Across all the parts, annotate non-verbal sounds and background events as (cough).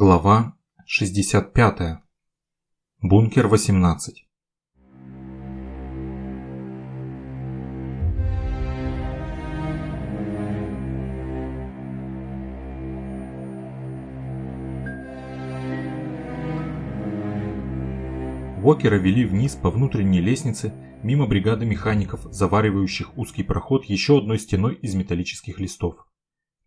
Глава 65. Бункер 18. Уокера вели вниз по внутренней лестнице мимо бригады механиков, заваривающих узкий проход еще одной стеной из металлических листов.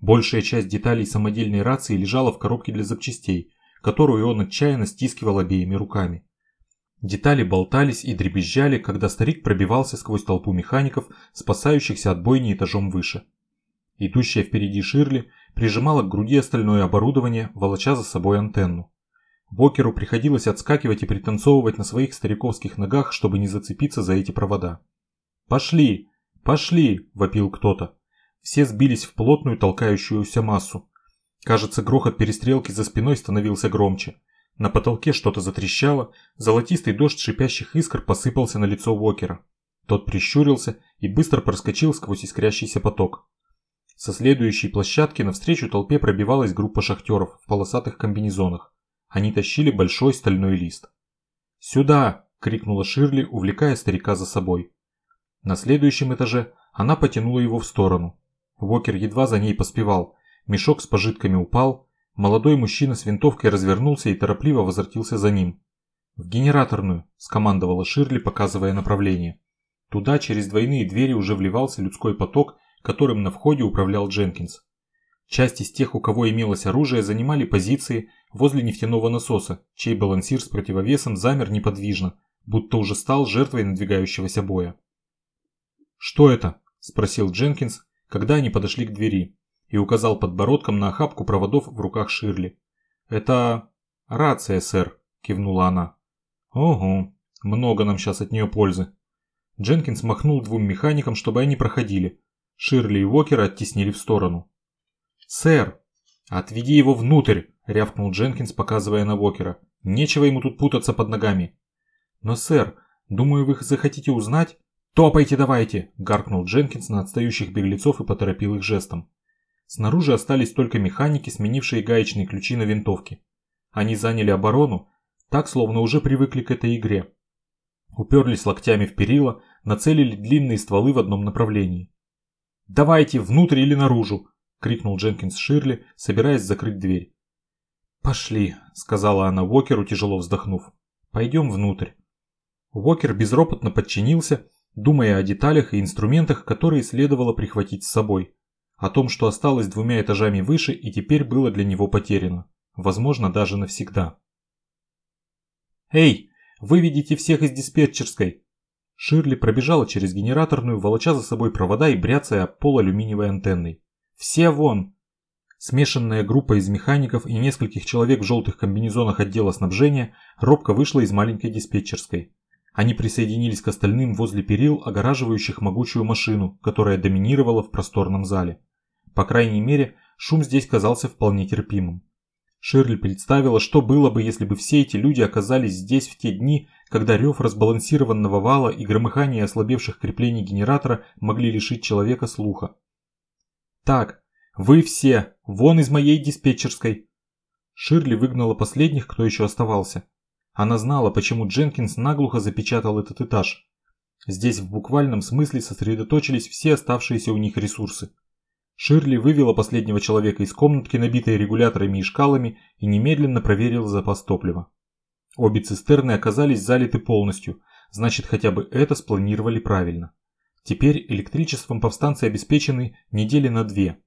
Большая часть деталей самодельной рации лежала в коробке для запчастей, которую он отчаянно стискивал обеими руками. Детали болтались и дребезжали, когда старик пробивался сквозь толпу механиков, спасающихся от бойни этажом выше. Идущая впереди Ширли прижимала к груди остальное оборудование, волоча за собой антенну. Бокеру приходилось отскакивать и пританцовывать на своих стариковских ногах, чтобы не зацепиться за эти провода. «Пошли! Пошли!» – вопил кто-то. Все сбились в плотную толкающуюся массу. Кажется, грохот перестрелки за спиной становился громче. На потолке что-то затрещало, золотистый дождь шипящих искр посыпался на лицо Уокера. Тот прищурился и быстро проскочил сквозь искрящийся поток. Со следующей площадки навстречу толпе пробивалась группа шахтеров в полосатых комбинезонах. Они тащили большой стальной лист. «Сюда!» – крикнула Ширли, увлекая старика за собой. На следующем этаже она потянула его в сторону. Уокер едва за ней поспевал. Мешок с пожитками упал. Молодой мужчина с винтовкой развернулся и торопливо возвратился за ним. «В генераторную», – скомандовала Ширли, показывая направление. Туда через двойные двери уже вливался людской поток, которым на входе управлял Дженкинс. Часть из тех, у кого имелось оружие, занимали позиции возле нефтяного насоса, чей балансир с противовесом замер неподвижно, будто уже стал жертвой надвигающегося боя. «Что это?» – спросил Дженкинс, когда они подошли к двери, и указал подбородком на охапку проводов в руках Ширли. «Это... рация, сэр», – кивнула она. «Ого, много нам сейчас от нее пользы». Дженкинс махнул двум механикам, чтобы они проходили. Ширли и Уокера оттеснили в сторону. «Сэр, отведи его внутрь!» – рявкнул Дженкинс, показывая на Уокера. «Нечего ему тут путаться под ногами». «Но, сэр, думаю, вы захотите узнать, «Топайте давайте!» – гаркнул Дженкинс на отстающих беглецов и поторопил их жестом. Снаружи остались только механики, сменившие гаечные ключи на винтовке. Они заняли оборону, так словно уже привыкли к этой игре. Уперлись локтями в перила, нацелили длинные стволы в одном направлении. «Давайте, внутрь или наружу!» – крикнул Дженкинс Ширли, собираясь закрыть дверь. «Пошли», – сказала она Уокеру, тяжело вздохнув. «Пойдем внутрь». Уокер безропотно подчинился думая о деталях и инструментах, которые следовало прихватить с собой. О том, что осталось двумя этажами выше и теперь было для него потеряно. Возможно, даже навсегда. «Эй, выведите всех из диспетчерской!» Ширли пробежала через генераторную, волоча за собой провода и бряцая об пол алюминиевой антенной. «Все вон!» Смешанная группа из механиков и нескольких человек в желтых комбинезонах отдела снабжения робко вышла из маленькой диспетчерской. Они присоединились к остальным возле перил, огораживающих могучую машину, которая доминировала в просторном зале. По крайней мере, шум здесь казался вполне терпимым. Ширли представила, что было бы, если бы все эти люди оказались здесь в те дни, когда рев разбалансированного вала и громыхание ослабевших креплений генератора могли лишить человека слуха. «Так, вы все, вон из моей диспетчерской!» Ширли выгнала последних, кто еще оставался. Она знала, почему Дженкинс наглухо запечатал этот этаж. Здесь в буквальном смысле сосредоточились все оставшиеся у них ресурсы. Ширли вывела последнего человека из комнатки, набитой регуляторами и шкалами, и немедленно проверила запас топлива. Обе цистерны оказались залиты полностью, значит хотя бы это спланировали правильно. Теперь электричеством повстанцы обеспечены недели на две.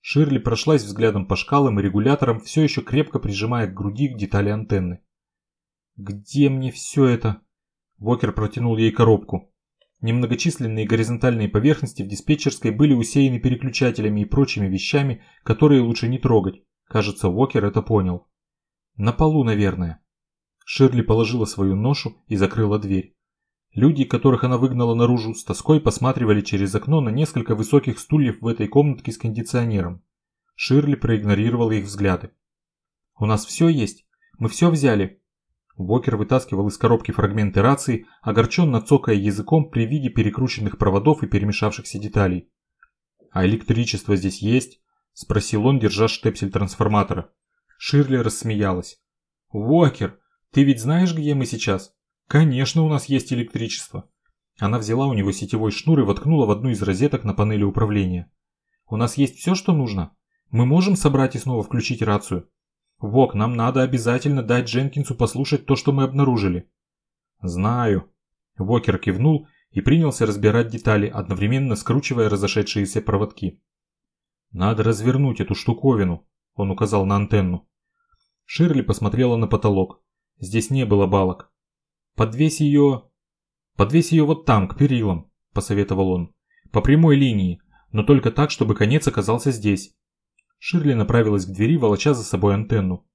Ширли прошлась взглядом по шкалам и регуляторам, все еще крепко прижимая к груди детали антенны. «Где мне все это?» Вокер протянул ей коробку. Немногочисленные горизонтальные поверхности в диспетчерской были усеяны переключателями и прочими вещами, которые лучше не трогать. Кажется, Вокер это понял. «На полу, наверное». Ширли положила свою ношу и закрыла дверь. Люди, которых она выгнала наружу, с тоской посматривали через окно на несколько высоких стульев в этой комнатке с кондиционером. Ширли проигнорировала их взгляды. «У нас все есть? Мы все взяли?» Вокер вытаскивал из коробки фрагменты рации, огорченно цокая языком при виде перекрученных проводов и перемешавшихся деталей. «А электричество здесь есть?» – спросил он, держа штепсель трансформатора. Ширли рассмеялась. «Уокер, ты ведь знаешь, где мы сейчас?» «Конечно, у нас есть электричество». Она взяла у него сетевой шнур и воткнула в одну из розеток на панели управления. «У нас есть все, что нужно. Мы можем собрать и снова включить рацию. Вок, нам надо обязательно дать Дженкинсу послушать то, что мы обнаружили». «Знаю». Вокер кивнул и принялся разбирать детали, одновременно скручивая разошедшиеся проводки. «Надо развернуть эту штуковину», – он указал на антенну. Ширли посмотрела на потолок. Здесь не было балок. «Подвесь ее...» «Подвесь ее вот там, к перилам», – посоветовал он. «По прямой линии, но только так, чтобы конец оказался здесь». Ширли направилась к двери, волоча за собой антенну.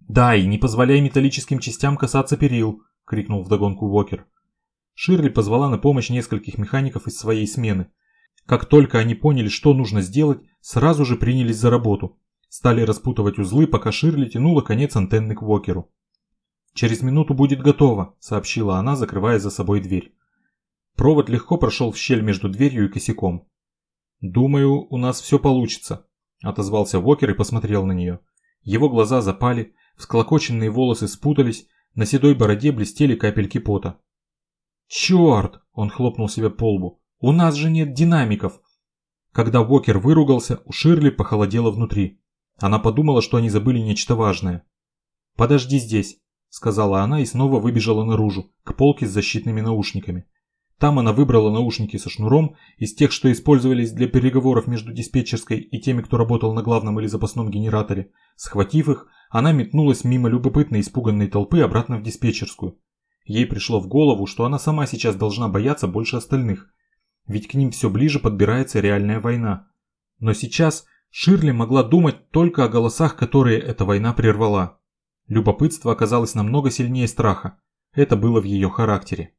«Да, и не позволяй металлическим частям касаться перил», – крикнул вдогонку Уокер. Ширли позвала на помощь нескольких механиков из своей смены. Как только они поняли, что нужно сделать, сразу же принялись за работу. Стали распутывать узлы, пока Ширли тянула конец антенны к Вокеру. «Через минуту будет готово», – сообщила она, закрывая за собой дверь. Провод легко прошел в щель между дверью и косяком. «Думаю, у нас все получится», – отозвался Вокер и посмотрел на нее. Его глаза запали, всклокоченные волосы спутались, на седой бороде блестели капельки пота. «Черт!» – он хлопнул себя по лбу. «У нас же нет динамиков!» Когда Уокер выругался, у Ширли похолодело внутри. Она подумала, что они забыли нечто важное. «Подожди здесь», – сказала она и снова выбежала наружу, к полке с защитными наушниками. Там она выбрала наушники со шнуром, из тех, что использовались для переговоров между диспетчерской и теми, кто работал на главном или запасном генераторе. Схватив их, она метнулась мимо любопытной испуганной толпы обратно в диспетчерскую. Ей пришло в голову, что она сама сейчас должна бояться больше остальных. Ведь к ним все ближе подбирается реальная война. Но сейчас Ширли могла думать только о голосах, которые эта война прервала. Любопытство оказалось намного сильнее страха. Это было в ее характере.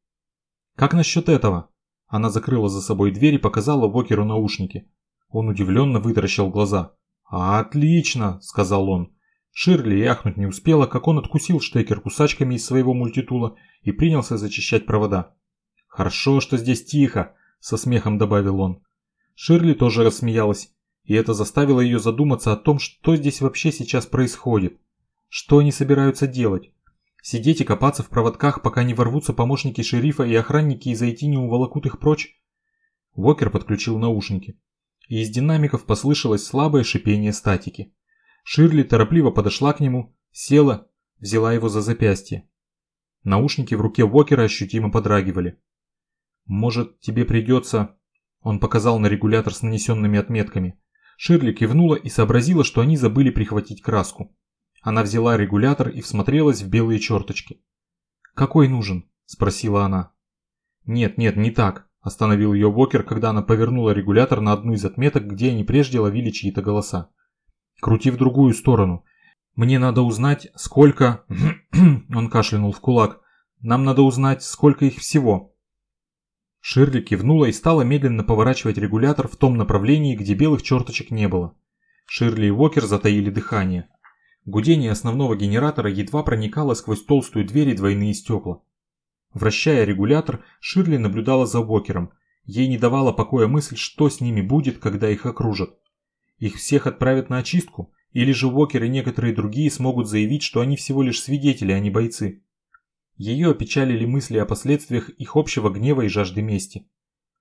«Как насчет этого?» Она закрыла за собой дверь и показала Вокеру наушники. Он удивленно вытаращил глаза. «Отлично!» – сказал он. Ширли яхнуть не успела, как он откусил штекер кусачками из своего мультитула и принялся зачищать провода. «Хорошо, что здесь тихо», – со смехом добавил он. Ширли тоже рассмеялась, и это заставило ее задуматься о том, что здесь вообще сейчас происходит. Что они собираются делать? Сидеть и копаться в проводках, пока не ворвутся помощники шерифа и охранники и зайти не уволокут их прочь? Вокер подключил наушники, и из динамиков послышалось слабое шипение статики. Ширли торопливо подошла к нему, села, взяла его за запястье. Наушники в руке Уокера ощутимо подрагивали. «Может, тебе придется...» Он показал на регулятор с нанесенными отметками. Ширли кивнула и сообразила, что они забыли прихватить краску. Она взяла регулятор и всмотрелась в белые черточки. «Какой нужен?» – спросила она. «Нет, нет, не так», – остановил ее Уокер, когда она повернула регулятор на одну из отметок, где они прежде ловили чьи-то голоса. Крути в другую сторону. Мне надо узнать, сколько... (clears throat) Он кашлянул в кулак. Нам надо узнать, сколько их всего. Ширли кивнула и стала медленно поворачивать регулятор в том направлении, где белых черточек не было. Ширли и Уокер затаили дыхание. Гудение основного генератора едва проникало сквозь толстую дверь и двойные стекла. Вращая регулятор, Ширли наблюдала за Уокером. Ей не давала покоя мысль, что с ними будет, когда их окружат. Их всех отправят на очистку, или же Уокер и некоторые другие смогут заявить, что они всего лишь свидетели, а не бойцы. Ее опечалили мысли о последствиях их общего гнева и жажды мести.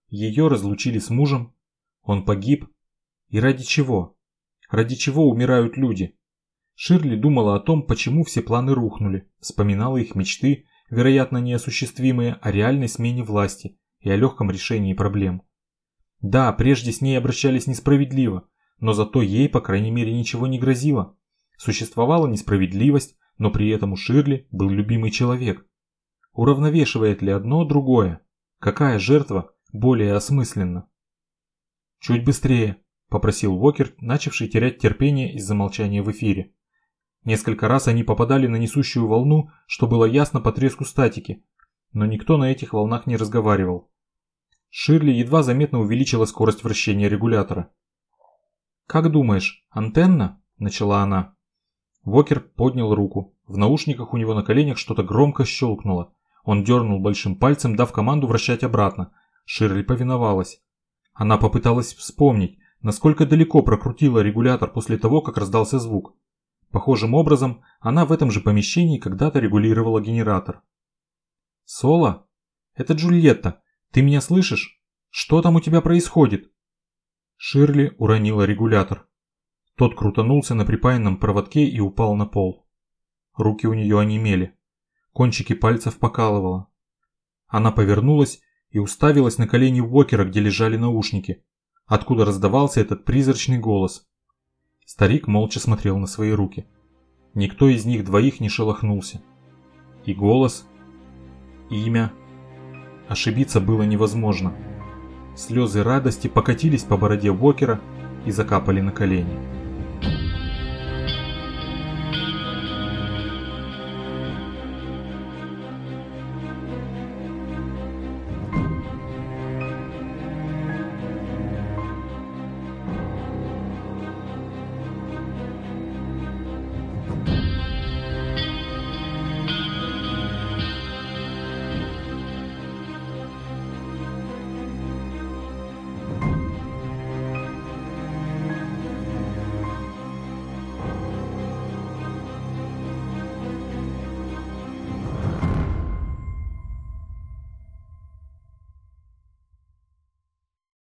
Ее разлучили с мужем, он погиб. И ради чего? Ради чего умирают люди? Ширли думала о том, почему все планы рухнули, вспоминала их мечты, вероятно неосуществимые, о реальной смене власти и о легком решении проблем. Да, прежде с ней обращались несправедливо, но зато ей, по крайней мере, ничего не грозило. Существовала несправедливость, но при этом у Ширли был любимый человек. Уравновешивает ли одно другое? Какая жертва более осмысленна? «Чуть быстрее», – попросил Уокер, начавший терять терпение из-за молчания в эфире. Несколько раз они попадали на несущую волну, что было ясно по треску статики, но никто на этих волнах не разговаривал. Ширли едва заметно увеличила скорость вращения регулятора. «Как думаешь, антенна?» – начала она. Вокер поднял руку. В наушниках у него на коленях что-то громко щелкнуло. Он дернул большим пальцем, дав команду вращать обратно. Ширли повиновалась. Она попыталась вспомнить, насколько далеко прокрутила регулятор после того, как раздался звук. Похожим образом, она в этом же помещении когда-то регулировала генератор. «Соло? Это Джульетта. Ты меня слышишь? Что там у тебя происходит?» Ширли уронила регулятор. Тот крутанулся на припаянном проводке и упал на пол. Руки у нее онемели. Кончики пальцев покалывало. Она повернулась и уставилась на колени Уокера, где лежали наушники, откуда раздавался этот призрачный голос. Старик молча смотрел на свои руки. Никто из них двоих не шелохнулся. И голос, и имя. Ошибиться было невозможно. Слезы радости покатились по бороде Уокера и закапали на колени.